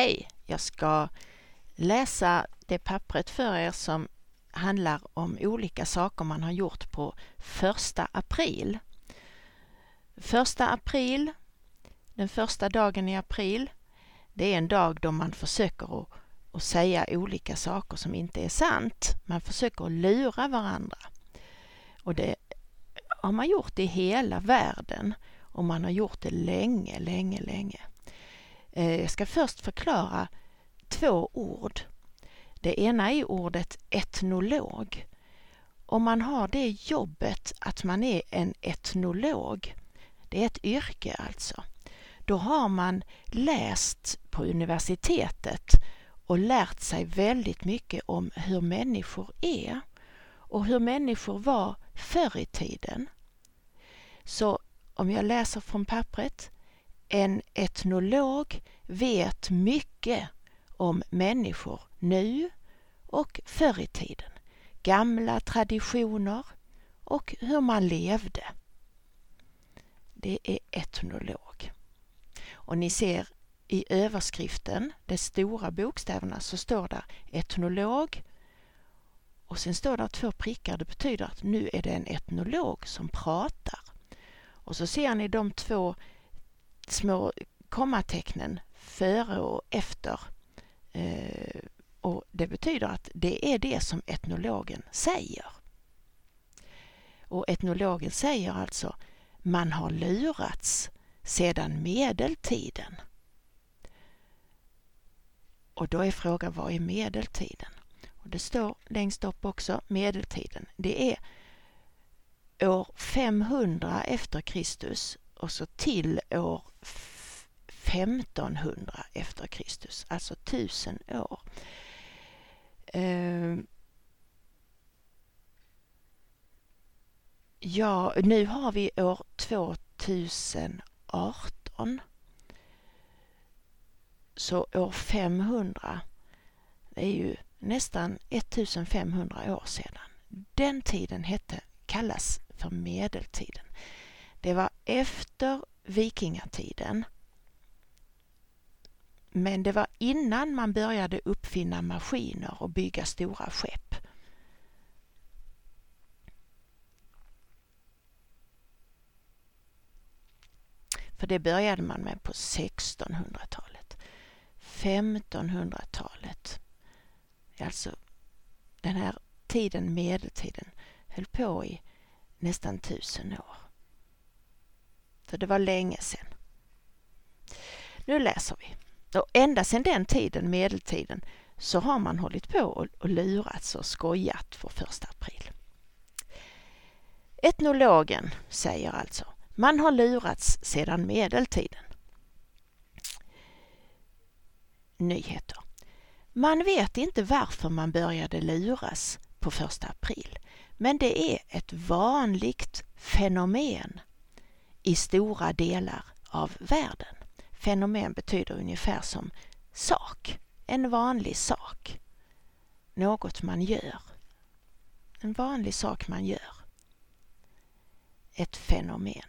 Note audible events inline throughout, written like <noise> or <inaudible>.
Hej! Jag ska läsa det pappret för er som handlar om olika saker man har gjort på första april. Första april, den första dagen i april, det är en dag då man försöker att, att säga olika saker som inte är sant. Man försöker att lura varandra. Och det har man gjort i hela världen och man har gjort det länge, länge, länge. Eh, jag ska först förklara två ord. Det ena är ordet etnolog. Om man har det jobbet att man är en etnolog, det är ett yrke alltså, då har man läst på universitetet och lärt sig väldigt mycket om hur människor är och hur människor var förr i tiden. Så om jag läser från pappret. En etnolog vet mycket om människor nu och förr i tiden. Gamla traditioner och hur man levde. Det är etnolog. Och ni ser i överskriften, de stora bokstäverna, så står där etnolog och sen står det två prickar. Det betyder att nu är det en etnolog som pratar. Och så ser ni de två små kommatecknen före och efter. Eh, och det betyder att det är det som etnologen säger. Och etnologen säger alltså man har lurats sedan medeltiden. Och då är frågan, vad är medeltiden? Och det står längst upp också, medeltiden. Det är år 500 efter Kristus och så till år 1500 efter Kristus, alltså tusen år. Ehm. Ja, nu har vi år 2018. Så år 500, det är ju nästan 1500 år sedan. Den tiden hette, kallas för medeltiden. Det var efter vikingatiden. Men det var innan man började uppfinna maskiner och bygga stora skepp. För det började man med på 1600-talet. 1500-talet. Alltså den här tiden, medeltiden, höll på i nästan tusen år. För det var länge sedan. Nu läser vi. Och ända sedan den tiden, medeltiden, så har man hållit på och lurats och skojat för första april. Etnologen säger alltså, man har lurats sedan medeltiden. Nyheter. Man vet inte varför man började luras på första april. Men det är ett vanligt fenomen i stora delar av världen. Fenomen betyder ungefär som sak, en vanlig sak. Något man gör. En vanlig sak man gör. Ett fenomen.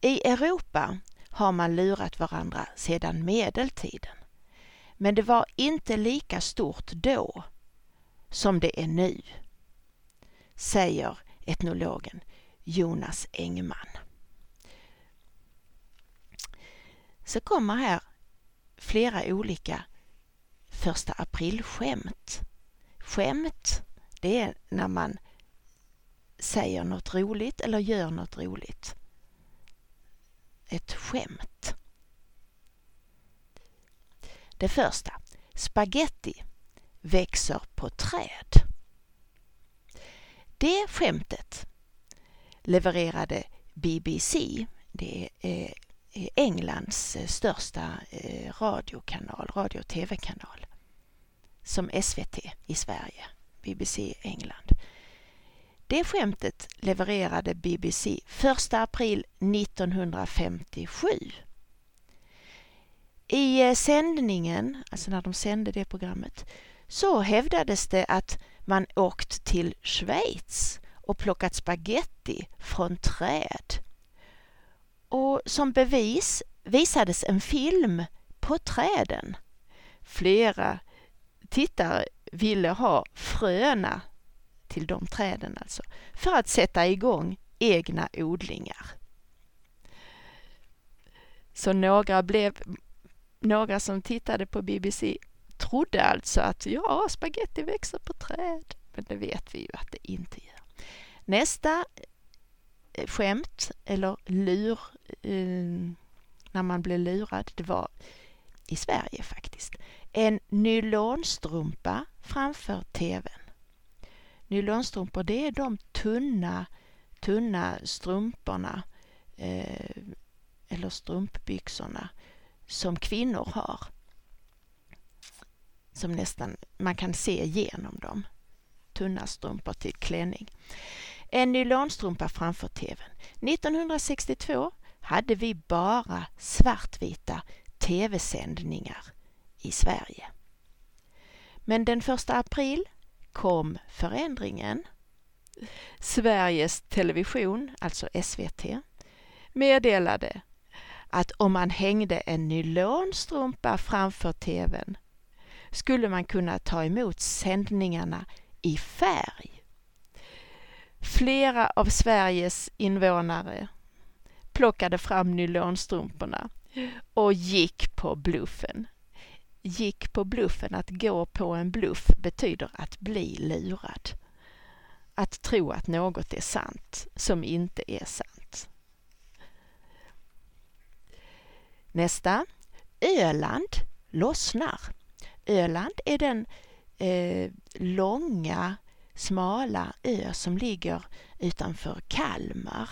I Europa har man lurat varandra sedan medeltiden. Men det var inte lika stort då som det är nu, säger etnologen Jonas Engman. Så kommer här flera olika första aprilskämt. Skämt, det är när man säger något roligt eller gör något roligt. Ett skämt. Det första, spaghetti växer på träd. Det skämtet levererade BBC, det är eh, Englands eh, största eh, radiokanal, radio och tv-kanal, som SVT i Sverige, BBC England. Det skämtet levererade BBC 1 april 1957 i sändningen, alltså när de sände det programmet, så hävdades det att man åkt till Schweiz och plockat spaghetti från träd. Och som bevis visades en film på träden. Flera tittare ville ha fröna till de träden alltså, för att sätta igång egna odlingar. Så några blev, några som tittade på BBC trodde alltså att ja, spaghetti växer på träd. Men det vet vi ju att det inte gör. Nästa eh, skämt, eller lur, eh, när man blev lurad, det var i Sverige faktiskt. En nylonstrumpa framför TVn. Nylonstrumpor, det är de tunna, tunna strumporna eh, eller strumpbyxorna som kvinnor har. Som nästan, man kan se igenom dem. Tunna strumpor till klänning. En nylonstrumpa framför TVn. 1962 hade vi bara svartvita tv-sändningar i Sverige. Men den första april kom förändringen. Sveriges Television, alltså SVT, meddelade att om man hängde en nylonstrumpa framför TVn skulle man kunna ta emot sändningarna i färg. Flera av Sveriges invånare plockade fram nylonstrumporna och gick på bluffen. Gick på bluffen, att gå på en bluff betyder att bli lurad. Att tro att något är sant som inte är sant. Nästa. Öland lossnar. Öland är den eh, långa, smala ö som ligger utanför Kalmar,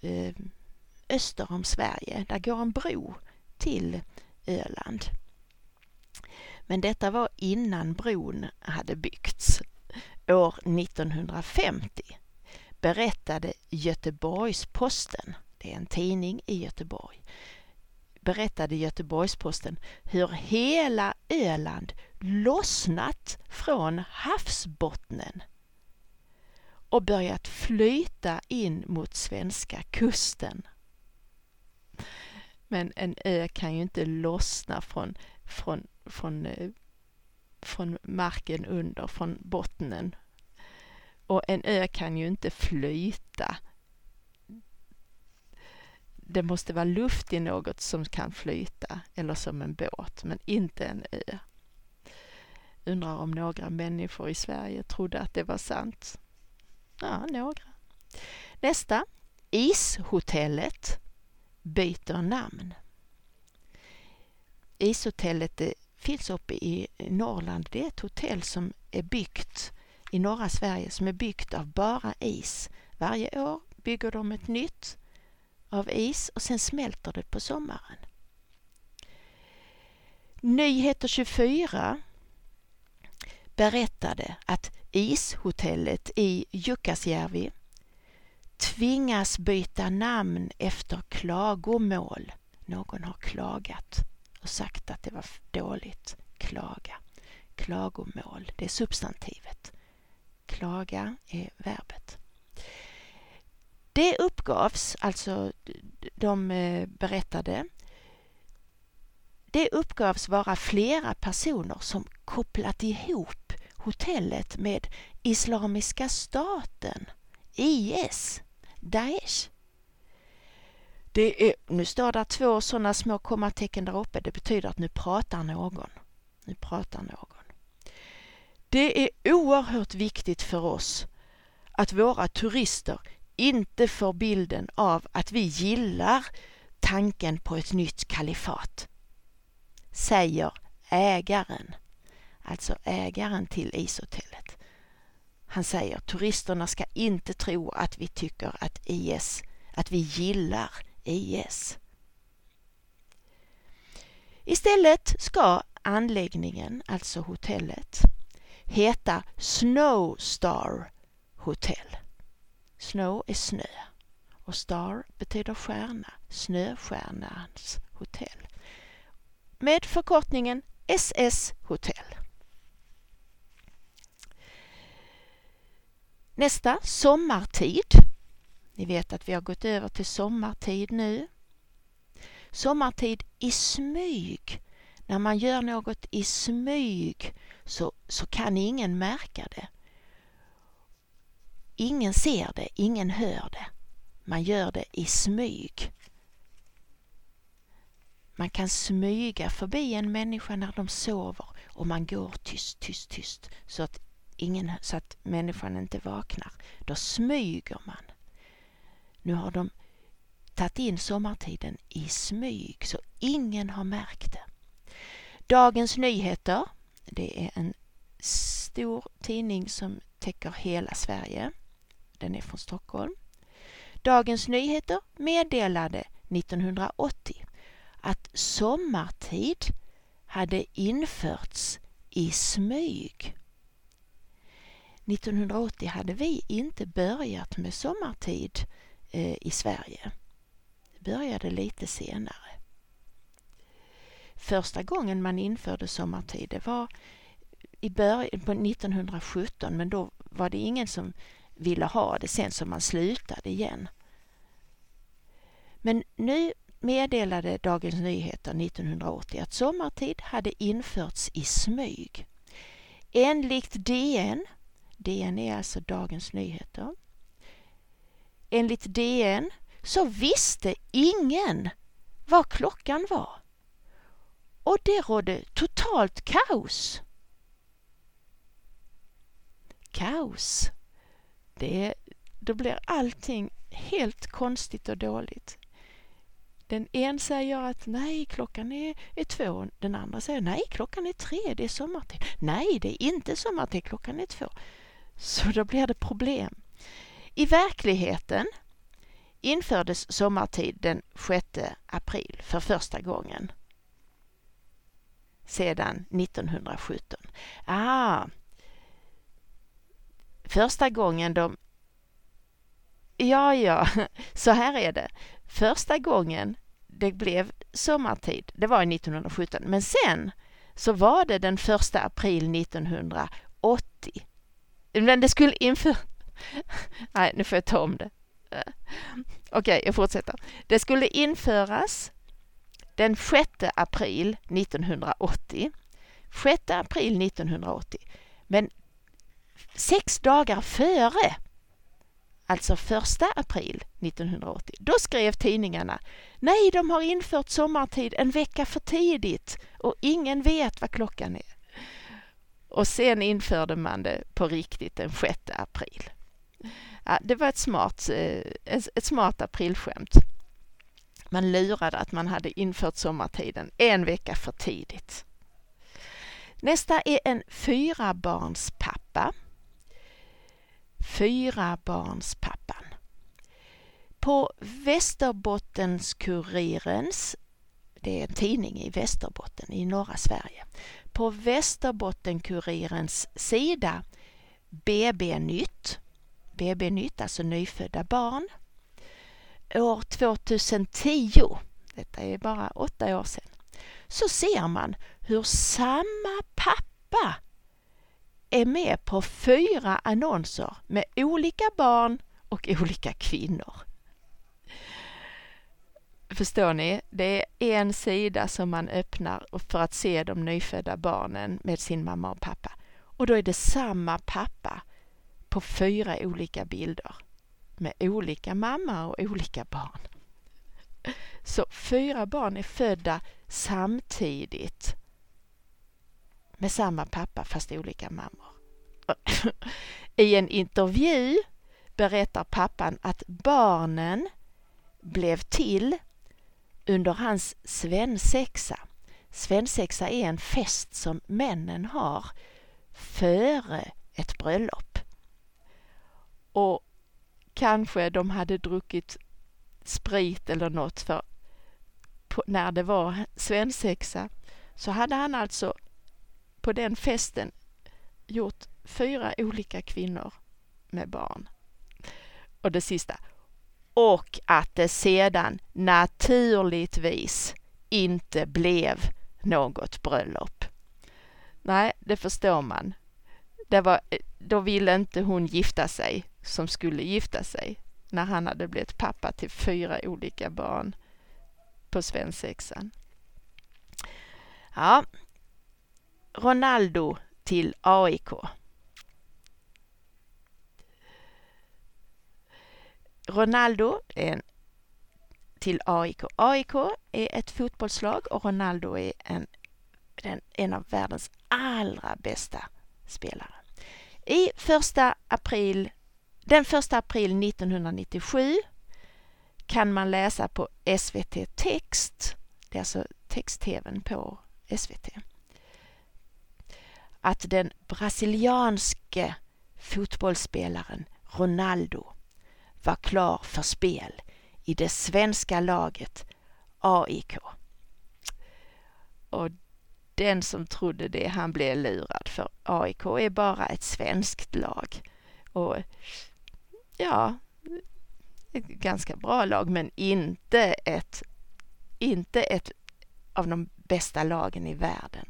eh, öster om Sverige. Där går en bro till Öland. Men detta var innan bron hade byggts. År 1950 berättade Göteborgs-Posten, det är en tidning i Göteborg, berättade Göteborgs-Posten hur hela Öland lossnat från havsbottnen och börjat flyta in mot svenska kusten. Men en ö kan ju inte lossna från, från, från, eh, från marken under, från bottnen. Och en ö kan ju inte flyta det måste vara luft i något som kan flyta eller som en båt, men inte en ö. Undrar om några människor i Sverige trodde att det var sant. Ja, några. Nästa. Ishotellet byter namn. Ishotellet det finns uppe i Norrland. Det är ett hotell som är byggt i norra Sverige som är byggt av bara is. Varje år bygger de ett nytt av is och sen smälter det på sommaren. Nyheter 24 berättade att ishotellet i Jukkasjärvi tvingas byta namn efter klagomål. Någon har klagat och sagt att det var dåligt. Klaga. Klagomål, det är substantivet. Klaga är verbet. Det uppgavs, alltså de eh, berättade, det uppgavs vara flera personer som kopplat ihop hotellet med Islamiska staten, IS, Daesh. Det är, nu står det två sådana små kommatecken där uppe. Det betyder att nu pratar någon. Nu pratar någon. Det är oerhört viktigt för oss att våra turister inte får bilden av att vi gillar tanken på ett nytt kalifat, säger ägaren, alltså ägaren till ishotellet. Han säger turisterna ska inte tro att vi tycker att IS, att vi gillar IS. Istället ska anläggningen, alltså hotellet, heta Snowstar Hotel. Snow är snö och star betyder stjärna, Snöstjärnans hotell. Med förkortningen SS Hotell. Nästa, sommartid. Ni vet att vi har gått över till sommartid nu. Sommartid i smyg. När man gör något i smyg så, så kan ingen märka det. Ingen ser det, ingen hör det. Man gör det i smyg. Man kan smyga förbi en människa när de sover och man går tyst, tyst, tyst så att, ingen, så att människan inte vaknar. Då smyger man. Nu har de tagit in sommartiden i smyg så ingen har märkt det. Dagens Nyheter, det är en stor tidning som täcker hela Sverige. Den är från Stockholm. Dagens Nyheter meddelade 1980 att sommartid hade införts i smyg. 1980 hade vi inte börjat med sommartid eh, i Sverige. Det började lite senare. Första gången man införde sommartid det var i början på 1917 men då var det ingen som ville ha det sen som man slutade igen. Men nu meddelade Dagens Nyheter 1980 att sommartid hade införts i smyg. Enligt DN, DN är alltså Dagens Nyheter, enligt DN så visste ingen vad klockan var. Och det rådde totalt kaos. Kaos. Det, då blir allting helt konstigt och dåligt. Den en säger att nej, klockan är, är två. Den andra säger nej, klockan är tre, det är sommartid. Nej, det är inte sommartid, klockan är två. Så då blir det problem. I verkligheten infördes sommartid den 6 april för första gången sedan 1917. Ah, första gången de... Ja, ja, <laughs> så här är det. Första gången det blev sommartid, det var 1917, men sen så var det den första april 1980. Men det skulle inför... Nej, nu får jag ta om det. Eh, okej, okay, jag fortsätter. Det skulle införas den 6 april 1980. 6 april 1980. Men sex dagar före alltså första april 1980. Då skrev tidningarna Nej, de har infört sommartid en vecka för tidigt och ingen vet vad klockan är. Och sen införde man det på riktigt den 6 april. Ja, det var ett smart, eh, ett smart aprilskämt. Man lurade att man hade infört sommartiden en vecka för tidigt. Nästa är en fyrabarnspappa fyrabarnspappan. På Västerbottenskuriren's, det är en tidning i Västerbotten i norra Sverige, på Västerbottenkurirens sida BB-nytt, BB-nytt, alltså nyfödda barn, år 2010, detta är bara åtta år sedan, så ser man hur samma pappa är med på fyra annonser med olika barn och olika kvinnor. Förstår ni? Det är en sida som man öppnar för att se de nyfödda barnen med sin mamma och pappa. Och då är det samma pappa på fyra olika bilder med olika mamma och olika barn. Så fyra barn är födda samtidigt med samma pappa fast olika mammor. <laughs> I en intervju berättar pappan att barnen blev till under hans svensexa. Svensexa är en fest som männen har före ett bröllop. Och kanske de hade druckit sprit eller något för när det var svensexa så hade han alltså på den festen gjort fyra olika kvinnor med barn. Och det sista. Och att det sedan naturligtvis inte blev något bröllop. Nej, det förstår man. Det var, då ville inte hon gifta sig som skulle gifta sig när han hade blivit pappa till fyra olika barn på svensexan. Ja, Ronaldo till AIK. Ronaldo är till AIK. AIK är ett fotbollslag och Ronaldo är en, en av världens allra bästa spelare. I första april, den första april 1997 kan man läsa på SVT Text, det är alltså text-tvn på SVT, att den brasilianske fotbollsspelaren Ronaldo var klar för spel i det svenska laget AIK. Och den som trodde det, han blev lurad för AIK är bara ett svenskt lag. Och ja, ett ganska bra lag men inte ett, inte ett av de bästa lagen i världen.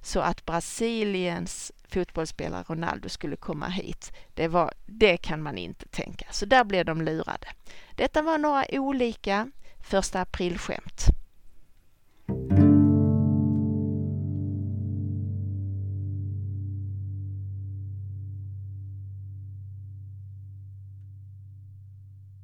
Så att Brasiliens fotbollsspelare Ronaldo skulle komma hit, det, var, det kan man inte tänka. Så där blev de lurade. Detta var några olika första aprilskämt.